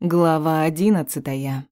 Глава одиннадцатая.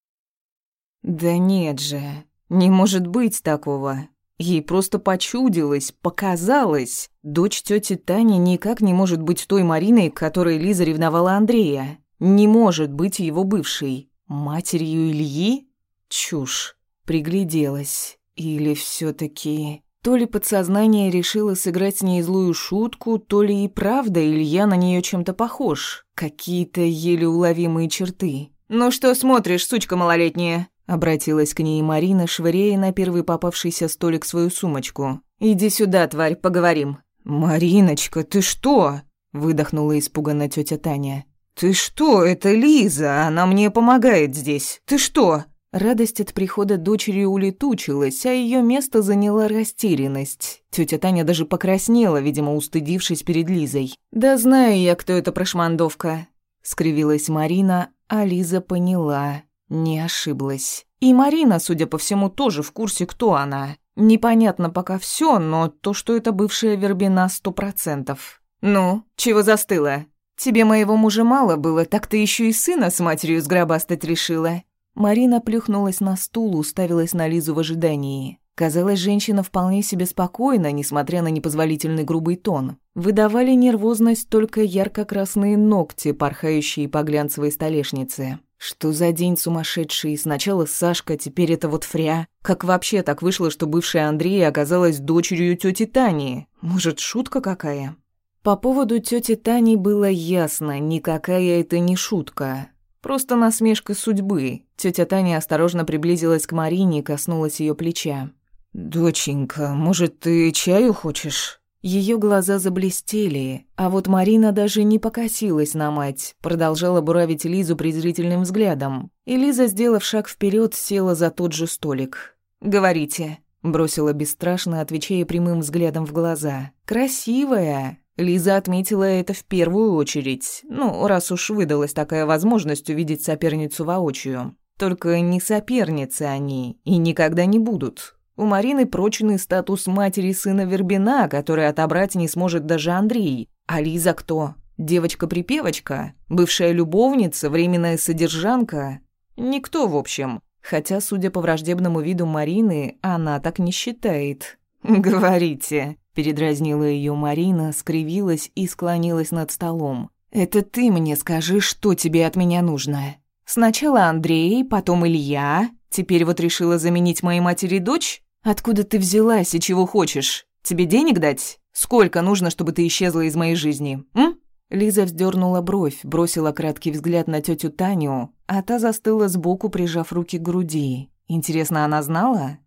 Да нет же, не может быть такого. Ей просто почудилось, показалось. Дочь тети Тани никак не может быть той Мариной, к которой Лиза ревновала Андрея. Не может быть его бывшей. Матерью Ильи? Чушь. Пригляделась. Или все таки То ли подсознание решило сыграть с ней злую шутку, то ли и правда Илья на нее чем-то похож. Какие-то еле уловимые черты. «Ну что смотришь, сучка малолетняя?» Обратилась к ней Марина, швыряя на первый попавшийся столик свою сумочку. «Иди сюда, тварь, поговорим». «Мариночка, ты что?» Выдохнула испуганно тетя Таня. «Ты что? Это Лиза, она мне помогает здесь. Ты что?» Радость от прихода дочери улетучилась, а ее место заняла растерянность. Тетя Таня даже покраснела, видимо, устыдившись перед Лизой. «Да знаю я, кто эта прошмандовка», — скривилась Марина, а Лиза поняла, не ошиблась. И Марина, судя по всему, тоже в курсе, кто она. Непонятно пока все, но то, что это бывшая Вербина, сто процентов. «Ну, чего застыла? Тебе моего мужа мало было, так ты еще и сына с матерью сгробастать решила». Марина плюхнулась на стул, уставилась на Лизу в ожидании. Казалось, женщина вполне себе спокойна, несмотря на непозволительный грубый тон. Выдавали нервозность только ярко-красные ногти, порхающие по глянцевой столешнице. Что за день сумасшедший? Сначала Сашка, теперь это вот Фря. Как вообще так вышло, что бывшая Андрея оказалась дочерью тети Тани? Может, шутка какая? По поводу тети Тани было ясно, никакая это не шутка. Просто насмешка судьбы. Тетя Таня осторожно приблизилась к Марине и коснулась ее плеча. «Доченька, может, ты чаю хочешь?» Ее глаза заблестели, а вот Марина даже не покосилась на мать, продолжала буравить Лизу презрительным взглядом. И Лиза, сделав шаг вперед, села за тот же столик. «Говорите», — бросила бесстрашно, отвечая прямым взглядом в глаза. «Красивая, Лиза отметила это в первую очередь. Ну, раз уж выдалась такая возможность увидеть соперницу воочию. Только не соперницы они и никогда не будут. У Марины прочный статус матери сына Вербина, который отобрать не сможет даже Андрей. А Лиза кто? Девочка-припевочка? Бывшая любовница? Временная содержанка? Никто, в общем. Хотя, судя по враждебному виду Марины, она так не считает. «Говорите», Передразнила ее Марина, скривилась и склонилась над столом. «Это ты мне скажи, что тебе от меня нужно. Сначала Андрей, потом Илья. Теперь вот решила заменить моей матери дочь? Откуда ты взялась и чего хочешь? Тебе денег дать? Сколько нужно, чтобы ты исчезла из моей жизни, м?» Лиза вздернула бровь, бросила краткий взгляд на тетю Таню, а та застыла сбоку, прижав руки к груди. Интересно, она знала?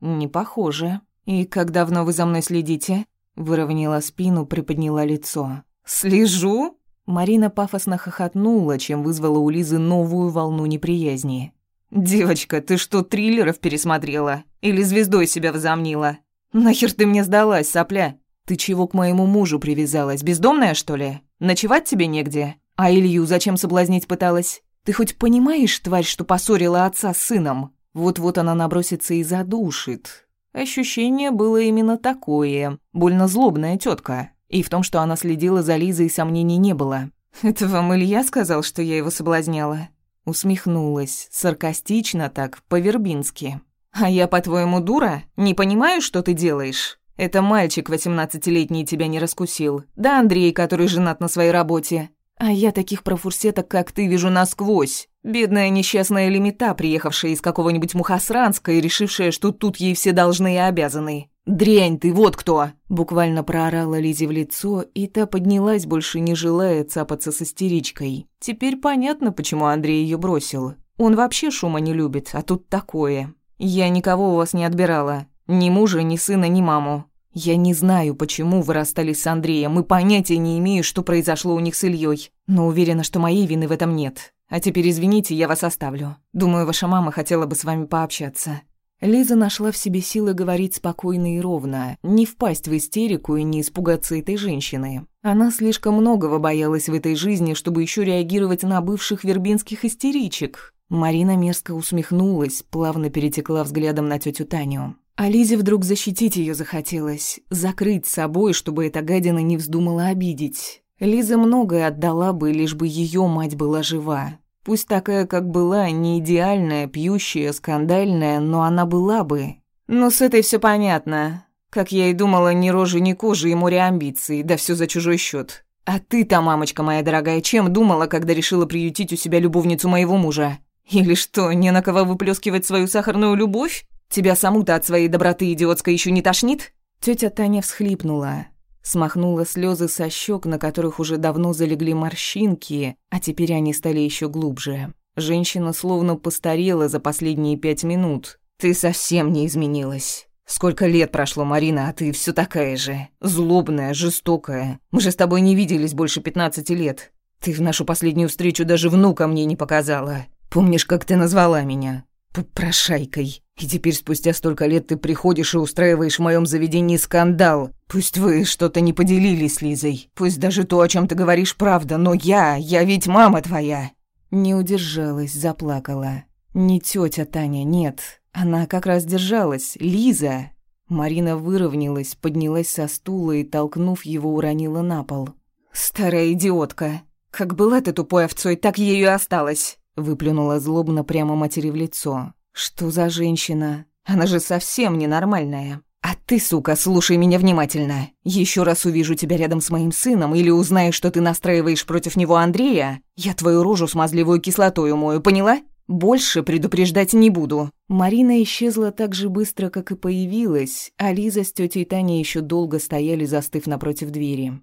Не похоже. «И как давно вы за мной следите?» Выровняла спину, приподняла лицо. «Слежу?» Марина пафосно хохотнула, чем вызвала у Лизы новую волну неприязни. «Девочка, ты что, триллеров пересмотрела? Или звездой себя возомнила? Нахер ты мне сдалась, сопля? Ты чего к моему мужу привязалась, бездомная, что ли? Ночевать тебе негде? А Илью зачем соблазнить пыталась? Ты хоть понимаешь, тварь, что поссорила отца с сыном? Вот-вот она набросится и задушит. Ощущение было именно такое. Больно злобная тетка. И в том, что она следила за Лизой, сомнений не было. «Это вам Илья сказал, что я его соблазняла?» Усмехнулась, саркастично так, по-вербински. «А я, по-твоему, дура? Не понимаю, что ты делаешь? Это мальчик восемнадцатилетний тебя не раскусил. Да Андрей, который женат на своей работе. А я таких профурсеток, как ты, вижу насквозь. Бедная несчастная лимита, приехавшая из какого-нибудь Мухасранска и решившая, что тут ей все должны и обязаны. «Дрянь ты, вот кто!» Буквально проорала Лизе в лицо, и та поднялась, больше не желая цапаться с истеричкой. Теперь понятно, почему Андрей ее бросил. Он вообще шума не любит, а тут такое. «Я никого у вас не отбирала. Ни мужа, ни сына, ни маму. Я не знаю, почему вы расстались с Андреем, и понятия не имею, что произошло у них с Ильей, но уверена, что моей вины в этом нет. А теперь извините, я вас оставлю. Думаю, ваша мама хотела бы с вами пообщаться». Лиза нашла в себе силы говорить спокойно и ровно, не впасть в истерику и не испугаться этой женщины. Она слишком многого боялась в этой жизни, чтобы еще реагировать на бывших вербинских истеричек. Марина мерзко усмехнулась, плавно перетекла взглядом на тетю Таню. А Лизе вдруг защитить ее захотелось, закрыть собой, чтобы эта гадина не вздумала обидеть. Лиза многое отдала бы, лишь бы ее мать была жива. Пусть такая, как была, не идеальная, пьющая, скандальная, но она была бы. Но с этой все понятно. Как я и думала, ни рожи, ни кожи и море амбиций, да все за чужой счет. А ты-то, мамочка моя дорогая, чем думала, когда решила приютить у себя любовницу моего мужа? Или что, не на кого выплескивать свою сахарную любовь? Тебя саму-то от своей доброты идиотской еще не тошнит? Тетя Таня всхлипнула, смахнула слезы со щек, на которых уже давно залегли морщинки, а теперь они стали еще глубже. Женщина словно постарела за последние пять минут. «Ты совсем не изменилась. Сколько лет прошло, Марина, а ты все такая же. Злобная, жестокая. Мы же с тобой не виделись больше пятнадцати лет. Ты в нашу последнюю встречу даже внука мне не показала. Помнишь, как ты назвала меня? Попрошайкой. И теперь спустя столько лет ты приходишь и устраиваешь в моем заведении скандал. Пусть вы что-то не поделились с Лизой. Пусть даже то, о чем ты говоришь, правда, но я, я ведь мама твоя. Не удержалась, заплакала. Не тетя Таня, нет. Она как раз держалась. Лиза. Марина выровнялась, поднялась со стула и, толкнув его, уронила на пол. «Старая идиотка. Как была ты тупой овцой, так ею и осталась», — выплюнула злобно прямо матери в лицо. «Что за женщина? Она же совсем ненормальная. А ты, сука, слушай меня внимательно. Еще раз увижу тебя рядом с моим сыном или узнаю, что ты настраиваешь против него Андрея, я твою рожу смазливую кислотой умою, поняла?» Больше предупреждать не буду». Марина исчезла так же быстро, как и появилась, а Лиза с тетей Таней еще долго стояли, застыв напротив двери.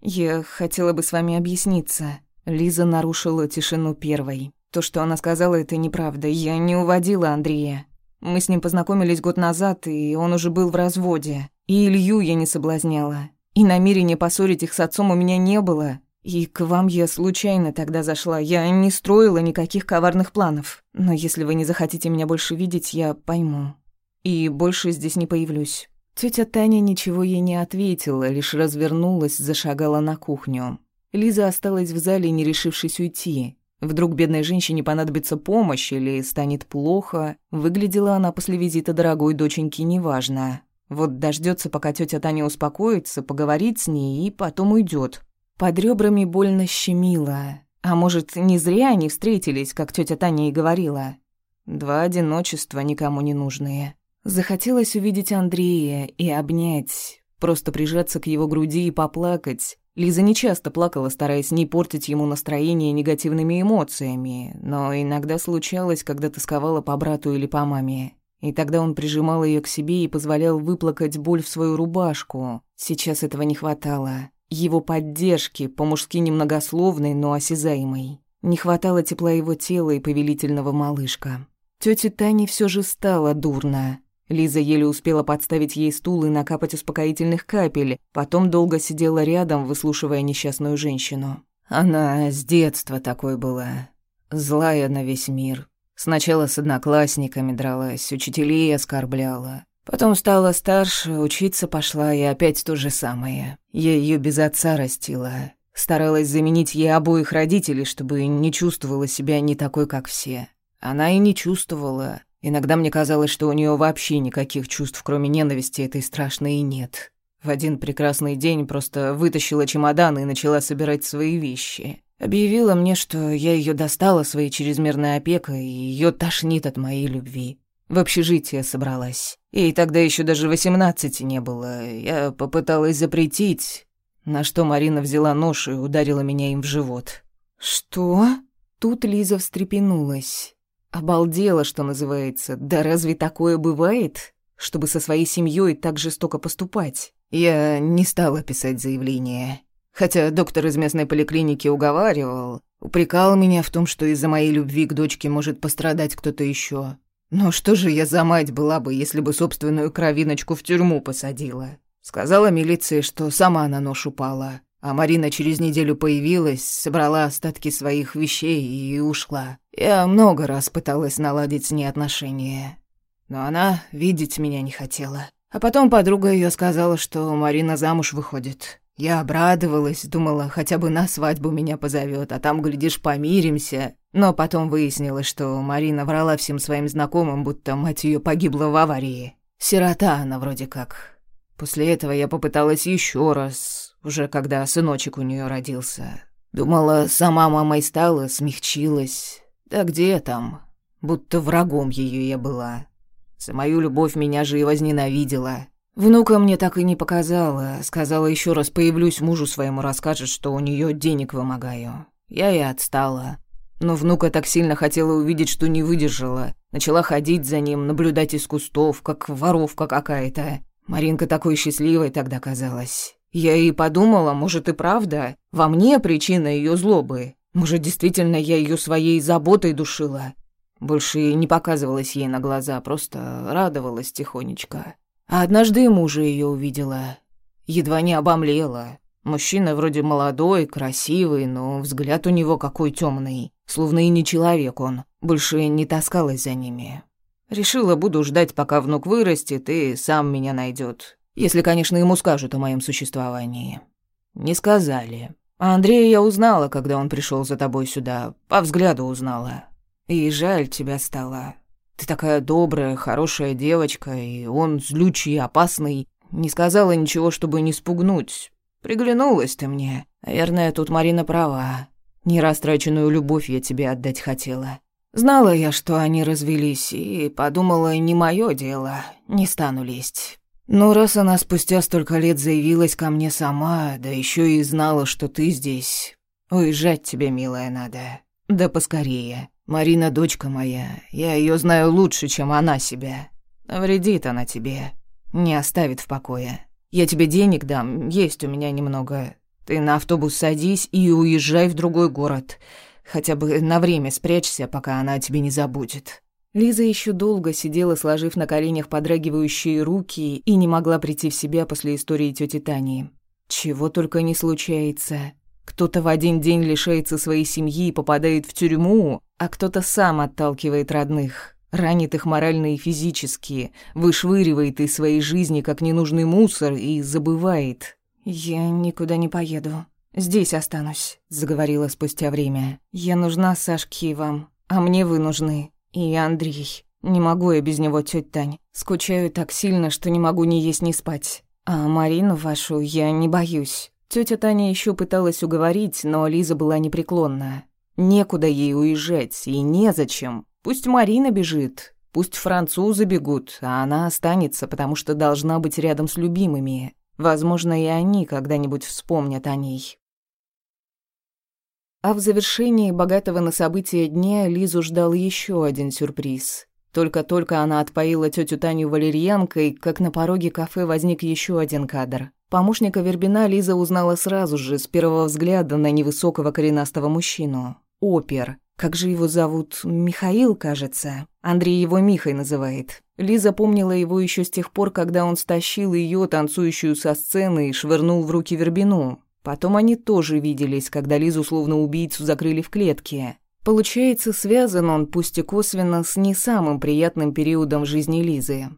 «Я хотела бы с вами объясниться». Лиза нарушила тишину первой. То, что она сказала, это неправда. Я не уводила Андрея. Мы с ним познакомились год назад, и он уже был в разводе. И Илью я не соблазняла. И намерения поссорить их с отцом у меня не было. И к вам я случайно тогда зашла. Я не строила никаких коварных планов. Но если вы не захотите меня больше видеть, я пойму. И больше здесь не появлюсь». Тетя Таня ничего ей не ответила, лишь развернулась, зашагала на кухню. Лиза осталась в зале, не решившись уйти. Вдруг бедной женщине понадобится помощь или станет плохо. Выглядела она после визита дорогой доченьки неважно. Вот дождется, пока тетя Таня успокоится, поговорит с ней и потом уйдет. Под ребрами больно щемило. А может, не зря они встретились, как тетя Таня и говорила. Два одиночества никому не нужные. Захотелось увидеть Андрея и обнять, просто прижаться к его груди и поплакать. Лиза не часто плакала, стараясь не портить ему настроение негативными эмоциями, но иногда случалось, когда тосковала по брату или по маме. И тогда он прижимал ее к себе и позволял выплакать боль в свою рубашку. Сейчас этого не хватало его поддержки, по-мужски немногословной, но осязаемой. Не хватало тепла его тела и повелительного малышка. Тёте Тане всё же стало дурно. Лиза еле успела подставить ей стул и накапать успокоительных капель, потом долго сидела рядом, выслушивая несчастную женщину. Она с детства такой была. Злая на весь мир. Сначала с одноклассниками дралась, учителей оскорбляла. Потом стала старше, учиться пошла, и опять то же самое. Я ее без отца растила. Старалась заменить ей обоих родителей, чтобы не чувствовала себя не такой, как все. Она и не чувствовала. Иногда мне казалось, что у нее вообще никаких чувств, кроме ненависти этой страшной, и нет. В один прекрасный день просто вытащила чемодан и начала собирать свои вещи. Объявила мне, что я ее достала своей чрезмерной опекой, и ее тошнит от моей любви. В общежитие собралась. Ей тогда еще даже восемнадцати не было. Я попыталась запретить, на что Марина взяла нож и ударила меня им в живот. «Что?» Тут Лиза встрепенулась. Обалдела, что называется. Да разве такое бывает? Чтобы со своей семьей так жестоко поступать. Я не стала писать заявление. Хотя доктор из местной поликлиники уговаривал, упрекал меня в том, что из-за моей любви к дочке может пострадать кто-то еще. Но что же я за мать была бы, если бы собственную кровиночку в тюрьму посадила? Сказала милиции, что сама на нож упала. А Марина через неделю появилась, собрала остатки своих вещей и ушла. Я много раз пыталась наладить с ней отношения. Но она видеть меня не хотела. А потом подруга ее сказала, что Марина замуж выходит. Я обрадовалась, думала, хотя бы на свадьбу меня позовет, а там, глядишь, помиримся. Но потом выяснилось, что Марина врала всем своим знакомым, будто мать ее погибла в аварии. Сирота она вроде как. После этого я попыталась еще раз, уже когда сыночек у нее родился. Думала, сама мамой стала, смягчилась. Да где там? Будто врагом ее я была. За мою любовь меня же и возненавидела. Внука мне так и не показала. Сказала, еще раз появлюсь, мужу своему расскажет, что у нее денег вымогаю. Я и отстала. Но внука так сильно хотела увидеть, что не выдержала. Начала ходить за ним, наблюдать из кустов, как воровка какая-то. Маринка такой счастливой тогда казалась. Я и подумала, может и правда, во мне причина ее злобы. Может, действительно я ее своей заботой душила. Больше не показывалась ей на глаза, просто радовалась тихонечко. А однажды мужа ее увидела. Едва не обомлела. Мужчина вроде молодой, красивый, но взгляд у него какой темный, словно и не человек он. Больше не таскалась за ними. Решила, буду ждать, пока внук вырастет и сам меня найдет. Если, конечно, ему скажут о моем существовании. Не сказали. А Андрея я узнала, когда он пришел за тобой сюда. По взгляду узнала. И жаль тебя стало. Ты такая добрая, хорошая девочка, и он злючий, опасный. Не сказала ничего, чтобы не спугнуть. Приглянулась ты мне. Наверное, тут Марина права. Нерастраченную любовь я тебе отдать хотела. Знала я, что они развелись, и подумала, не мое дело, не стану лезть. Но раз она спустя столько лет заявилась ко мне сама, да еще и знала, что ты здесь, уезжать тебе, милая, надо. Да поскорее. Марина дочка моя, я ее знаю лучше, чем она себя. Навредит она тебе, не оставит в покое. Я тебе денег дам, есть у меня немного. Ты на автобус садись и уезжай в другой город. Хотя бы на время спрячься, пока она о тебе не забудет». Лиза еще долго сидела, сложив на коленях подрагивающие руки, и не могла прийти в себя после истории тети Тани. Чего только не случается. Кто-то в один день лишается своей семьи и попадает в тюрьму, а кто-то сам отталкивает родных ранит их морально и физически, вышвыривает из своей жизни как ненужный мусор и забывает. «Я никуда не поеду. Здесь останусь», — заговорила спустя время. «Я нужна Сашке и вам, а мне вы нужны. И Андрей. Не могу я без него, тётя Тань. Скучаю так сильно, что не могу ни есть, ни спать. А Марину вашу я не боюсь». Тётя Таня ещё пыталась уговорить, но Лиза была непреклонна. Некуда ей уезжать и незачем. Пусть Марина бежит, пусть французы бегут, а она останется, потому что должна быть рядом с любимыми. Возможно, и они когда-нибудь вспомнят о ней. А в завершении богатого на события дня Лизу ждал еще один сюрприз. Только-только она отпоила тетю Таню валерьянкой, как на пороге кафе возник еще один кадр. Помощника Вербина Лиза узнала сразу же, с первого взгляда на невысокого коренастого мужчину. Опер. Как же его зовут? Михаил, кажется. Андрей его Михой называет. Лиза помнила его еще с тех пор, когда он стащил ее, танцующую со сцены, и швырнул в руки Вербину. Потом они тоже виделись, когда Лизу словно убийцу закрыли в клетке. Получается, связан он, пусть и косвенно, с не самым приятным периодом жизни Лизы.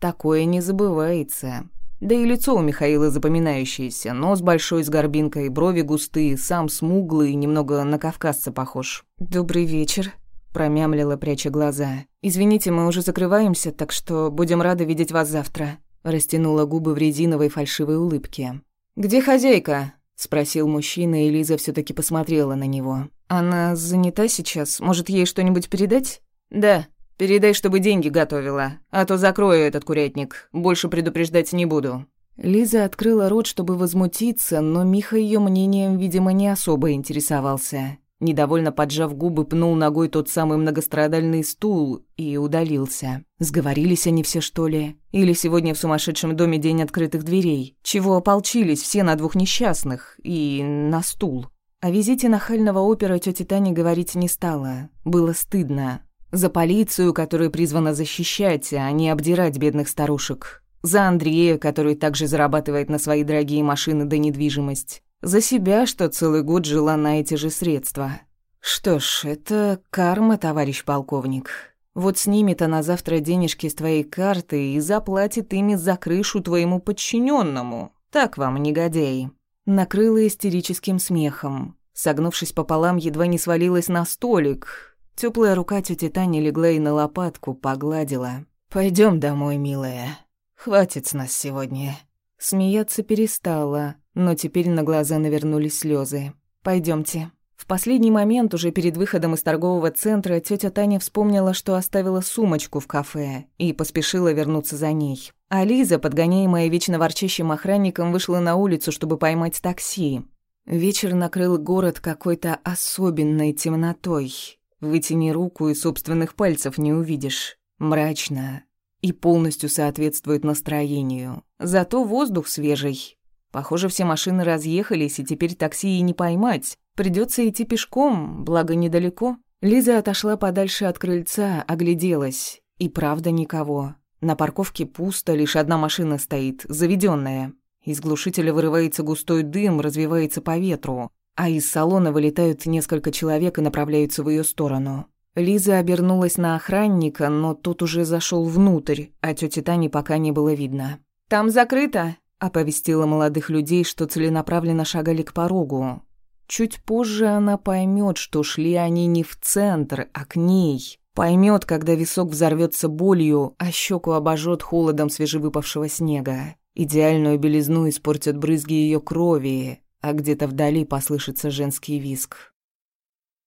Такое не забывается. Да и лицо у Михаила запоминающееся, нос большой с горбинкой, брови густые, сам смуглый, немного на кавказца похож. «Добрый вечер», — промямлила, пряча глаза. «Извините, мы уже закрываемся, так что будем рады видеть вас завтра», — растянула губы в резиновой фальшивой улыбке. «Где хозяйка?» — спросил мужчина, и Лиза все таки посмотрела на него. «Она занята сейчас? Может, ей что-нибудь передать?» «Да», Передай, чтобы деньги готовила, а то закрою этот курятник. Больше предупреждать не буду». Лиза открыла рот, чтобы возмутиться, но Миха ее мнением, видимо, не особо интересовался. Недовольно поджав губы, пнул ногой тот самый многострадальный стул и удалился. Сговорились они все, что ли? Или сегодня в сумасшедшем доме день открытых дверей? Чего ополчились все на двух несчастных и на стул? О визите нахального опера тёте Тане говорить не стала. Было стыдно. За полицию, которая призвана защищать, а не обдирать бедных старушек. За Андрея, который также зарабатывает на свои дорогие машины да недвижимость. За себя, что целый год жила на эти же средства. Что ж, это карма, товарищ полковник. Вот снимет она завтра денежки с твоей карты и заплатит ими за крышу твоему подчиненному. Так вам, негодяи. Накрыла истерическим смехом. Согнувшись пополам, едва не свалилась на столик, Теплая рука тети Тани легла и на лопатку, погладила. Пойдем домой, милая. Хватит с нас сегодня». Смеяться перестала, но теперь на глаза навернулись слезы. Пойдемте. В последний момент, уже перед выходом из торгового центра, тетя Таня вспомнила, что оставила сумочку в кафе и поспешила вернуться за ней. А Лиза, подгоняемая вечно ворчащим охранником, вышла на улицу, чтобы поймать такси. Вечер накрыл город какой-то особенной темнотой. Вытяни руку и собственных пальцев не увидишь. Мрачно и полностью соответствует настроению. Зато воздух свежий. Похоже, все машины разъехались, и теперь такси и не поймать. Придется идти пешком, благо недалеко. Лиза отошла подальше от крыльца, огляделась. И правда никого. На парковке пусто, лишь одна машина стоит, заведенная. Из глушителя вырывается густой дым, развивается по ветру, а из салона вылетают несколько человек и направляются в ее сторону. Лиза обернулась на охранника, но тот уже зашел внутрь, а тети Тани пока не было видно. «Там закрыто!» — оповестила молодых людей, что целенаправленно шагали к порогу. Чуть позже она поймет, что шли они не в центр, а к ней. Поймет, когда висок взорвется болью, а щеку обожжет холодом свежевыпавшего снега. Идеальную белизну испортят брызги ее крови, а где-то вдали послышится женский виск.